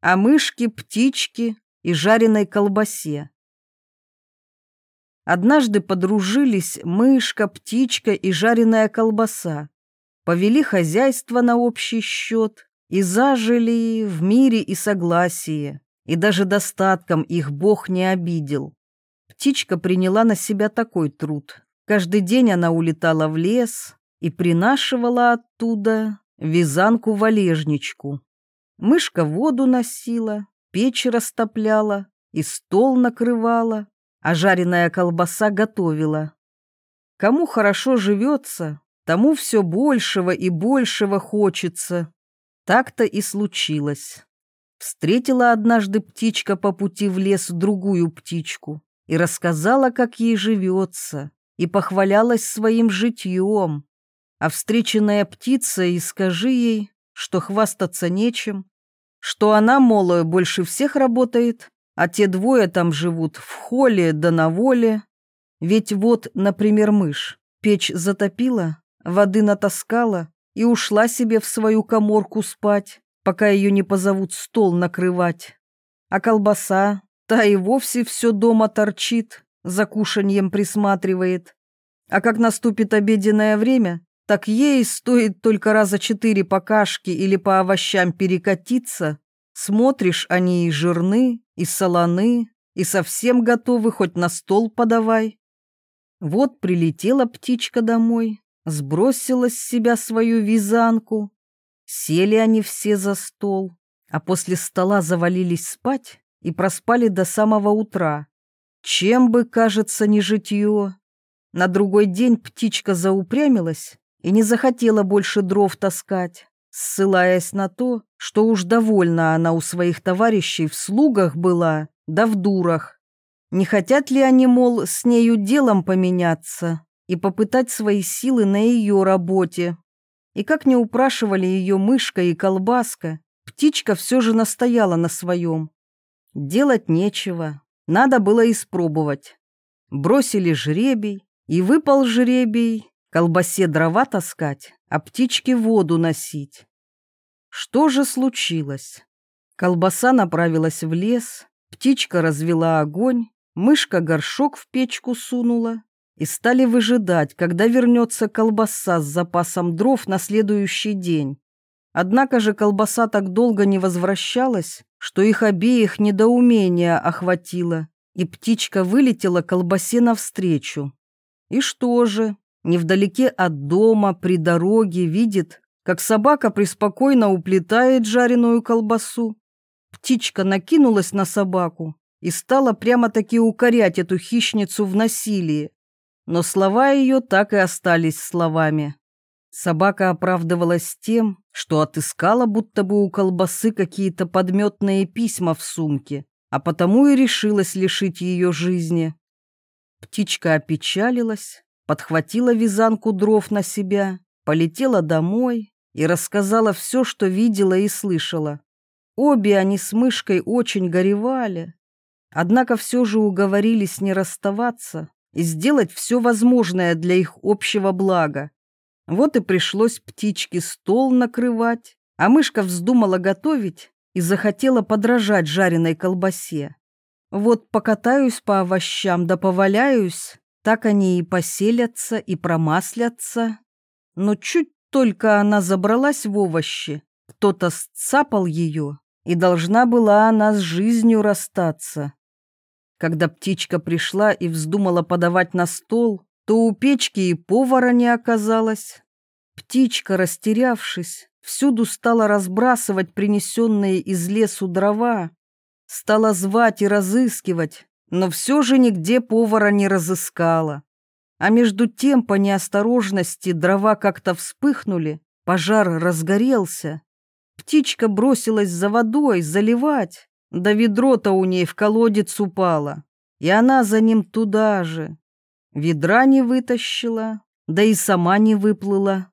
о мышке, птичке и жареной колбасе. Однажды подружились мышка, птичка и жареная колбаса. Повели хозяйство на общий счет и зажили в мире и согласии, и даже достатком их Бог не обидел. Птичка приняла на себя такой труд. Каждый день она улетала в лес и принашивала оттуда вязанку-валежничку. Мышка воду носила, печь растопляла и стол накрывала, а жареная колбаса готовила. Кому хорошо живется, тому все большего и большего хочется. Так-то и случилось. Встретила однажды птичка по пути в лес другую птичку и рассказала, как ей живется, и похвалялась своим житьем. А встреченная птица и скажи ей, что хвастаться нечем, что она, мол, больше всех работает, а те двое там живут в холле да на воле. Ведь вот, например, мышь, печь затопила, воды натаскала и ушла себе в свою коморку спать, пока ее не позовут стол накрывать. А колбаса, та и вовсе все дома торчит, за кушаньем присматривает. А как наступит обеденное время, так ей стоит только раза четыре по кашке или по овощам перекатиться, смотришь, они и жирны, и солоны, и совсем готовы, хоть на стол подавай. Вот прилетела птичка домой, сбросила с себя свою вязанку. Сели они все за стол, а после стола завалились спать и проспали до самого утра. Чем бы, кажется, не житье. На другой день птичка заупрямилась и не захотела больше дров таскать ссылаясь на то, что уж довольна она у своих товарищей в слугах была, да в дурах. Не хотят ли они, мол, с нею делом поменяться и попытать свои силы на ее работе? И как не упрашивали ее мышка и колбаска, птичка все же настояла на своем. Делать нечего, надо было испробовать. Бросили жребий, и выпал жребий колбасе дрова таскать, а птичке воду носить. Что же случилось? Колбаса направилась в лес, птичка развела огонь, мышка горшок в печку сунула, и стали выжидать, когда вернется колбаса с запасом дров на следующий день. Однако же колбаса так долго не возвращалась, что их обеих недоумение охватило, и птичка вылетела колбасе навстречу. И что же, невдалеке от дома, при дороге, видит, как собака преспокойно уплетает жареную колбасу. Птичка накинулась на собаку и стала прямо-таки укорять эту хищницу в насилии. Но слова ее так и остались словами. Собака оправдывалась тем, что отыскала будто бы у колбасы какие-то подметные письма в сумке, а потому и решилась лишить ее жизни. Птичка опечалилась, подхватила вязанку дров на себя, полетела домой и рассказала все, что видела и слышала. Обе они с мышкой очень горевали, однако все же уговорились не расставаться и сделать все возможное для их общего блага. Вот и пришлось птичке стол накрывать, а мышка вздумала готовить и захотела подражать жареной колбасе. Вот покатаюсь по овощам да поваляюсь, так они и поселятся, и промаслятся. Но чуть только она забралась в овощи, кто-то сцапал ее, и должна была она с жизнью расстаться. Когда птичка пришла и вздумала подавать на стол, то у печки и повара не оказалось. Птичка, растерявшись, всюду стала разбрасывать принесенные из лесу дрова, стала звать и разыскивать, но все же нигде повара не разыскала. А между тем, по неосторожности, дрова как-то вспыхнули, пожар разгорелся. Птичка бросилась за водой заливать, да ведро-то у ней в колодец упало, и она за ним туда же. Ведра не вытащила, да и сама не выплыла.